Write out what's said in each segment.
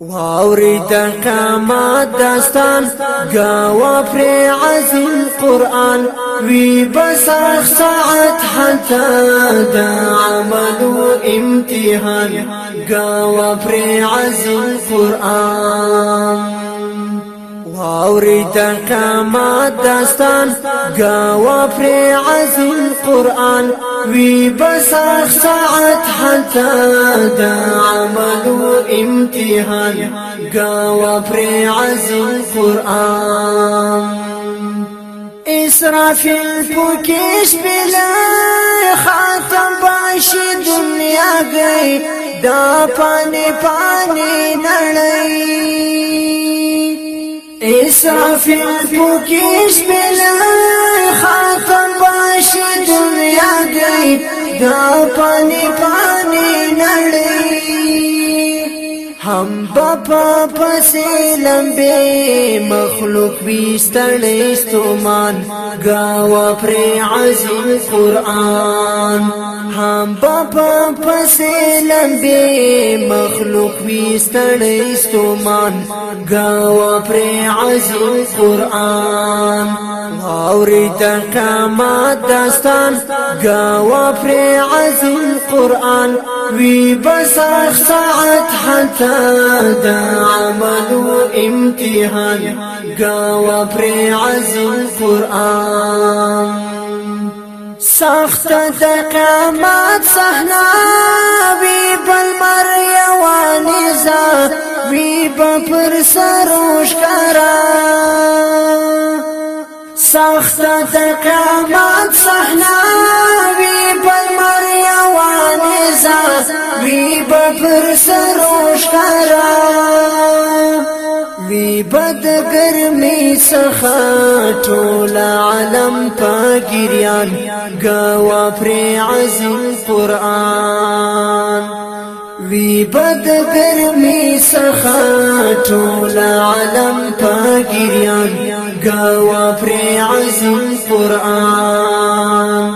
واوري د قامات داستان غاوا پر عظیم قرآن وی بس ساعت حتا د عمل امتحان غاوا پر عظیم قرآن. واوري د داستان غاوا پر عظیم قرآن وی بس ساعت حتا د عمل امتحان. غاوا پر عظیم قران اسرافیل پوکیش بلا خاتم باشی دنیا گئی دا پانی پانی نړۍ اسرافیل پوکیش بلا خاتم شو دنیا گئی دا پانی پانی نړی هم بابا پسې لمبې مخلوق وستړې ستومان گاوا پر عظیم قران هم بابا پسې لمبې مخلوق وستړې ستومان گاوا پر عظیم قران واوری تقامات داستان گاوا پر عظیم قرآن وی بس ساعت حتی د عمل امتحان گاوا پر عظیم قرآن. سخت د صحنا وی سخت د قیامت صحنا وی بل مر یوانیزا وی بپر سروش کرا وی بد گرمی سخا ټول عالم پاګریان گوا پر عظیم قران وی بد گرمی سخا ټول عالم پاګریان گوا پر عظیم قران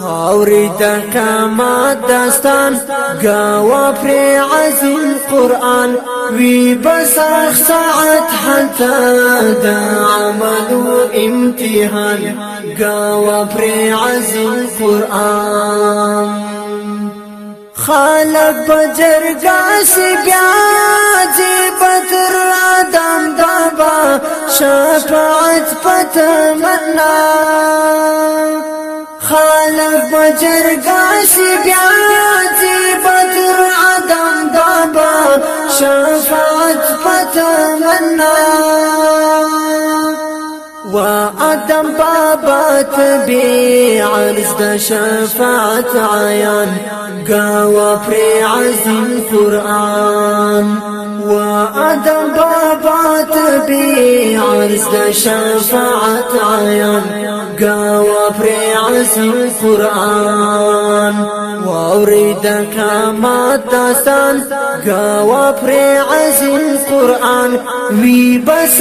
واوري د قامات داستان. غاوا پر عظیم قران وی بس ساعت حتا د عمل امتحان. غاوا پر عظیم قران خالق بجرگا سی بیا جی بدر آدم دابا شفاعت پتمنا خالق بجرگا سی بیا جی بدر آدم دابا شفاعت پتمنا وآدم بابا تبي عرض شفاعت عيان قاوى فري عزم قرآن وآدم بابا تبي عرض دا شفاعت عيان قاوى فري عزم قرآن وأريد كما داستان قاوى فري عزم قرآن وي بس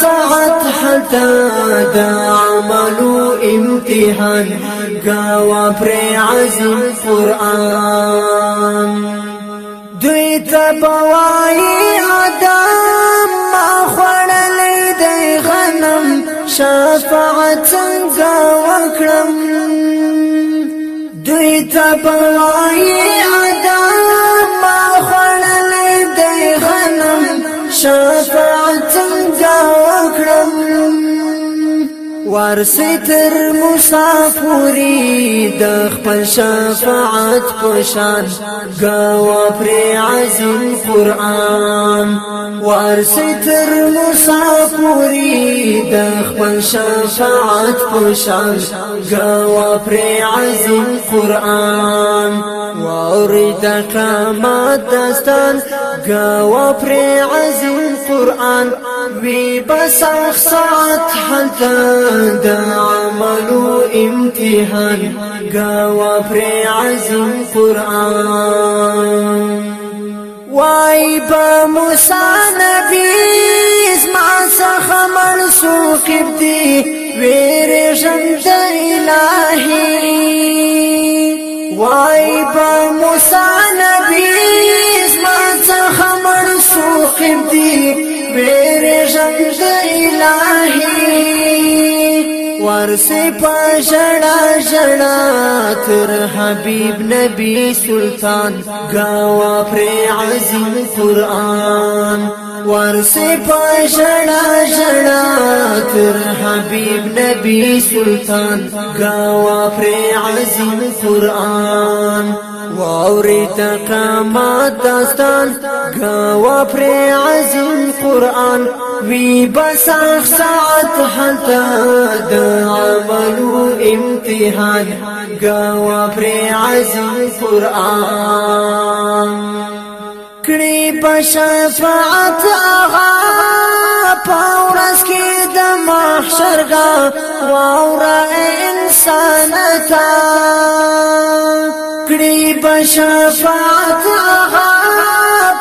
ساعت حتى دا عملو امتحان قاوى فري عزم قرآن دوی تبوائی آدم ما خوڑلی دی غنم شفاعت څنګه کړم دوی ته په ورسی تر مسافری د خپل شفاعت پشان گاوا پر عظیم قرآن. ورسی تر مسافری د خپل شفاعت پشان گاوا پر عظیم قرآن. واورید قامات داستان. گاوا پر عظیم قرآن. وی بس ساعت حتا د عملو امتحان گاوا پر عظیم قرآن وای با موسی نبی اسما څخه منسوخ دی ویر جند الہی وای با موسی نبی اسما څخه منسوخ قبدي ویرشم د الهی ورسی ژړا ژړا تر حبیب نبی سلطان گاوا پر عظیم قرآن ورسی په ژړا ژړا تر حبیب نبی سلطان گاوا پر عظیم قرآن واوري تقامات داستان غوا پر عظیم قرآن وی بسخ ساعت حتا د عملو امتحان. غوا پر عظیم قرآن. کړي بشفاعت آغا پاورس کې د محشر غا واورا انسان تا. کړي بشفاعت هغه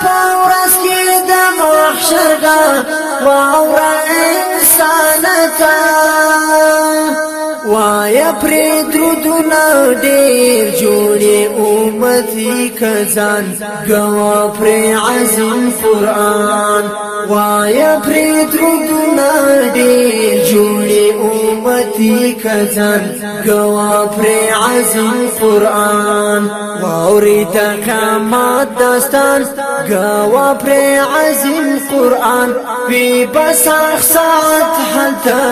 پورس کې د محشر دا واورا انسانتا وایا پرې درودونه ډېر جوړ صفتي كزان قوا بري عزم قرآن. وايا بري دردنا دير جولي امتي كزان قوا بري عزم قرآن. واوريد كما داستان قوا بري عزم قرآن. في بسخ ساعت حتى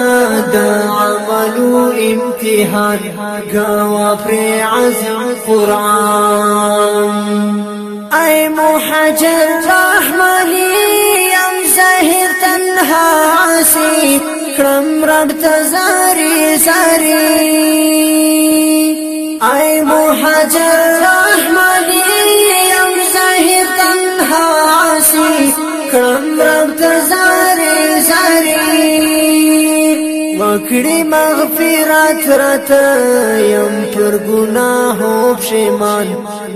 دا عملو امتحان. قوا بري عزم قران أي محجر رحمني ام زهر تنها عسي. کرم رب تزاري زاري. أي محجر رحمني ام زهر تنها عسي. کرم رب تزاري زاري. وکړي مغفرت رات يم پر ګناهو پښیمان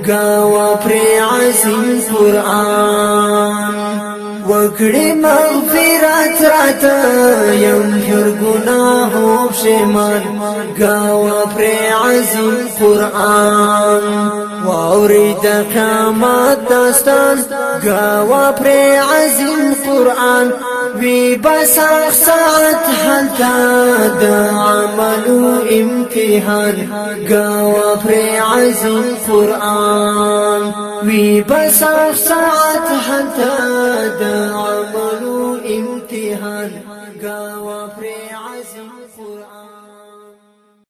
گاوا پر عظیم قران وکړي مغفرت رات يم پر ګناهو پښیمان گاوا پر عظیم قران واوري د قیامت داستان گاوا پر عظیم قران وی بس ساعت حتا د عملو امتحان؟ گاوا پر عظیم قرآن وی بس ساعت حتا د عملو امتحان؟ گاوا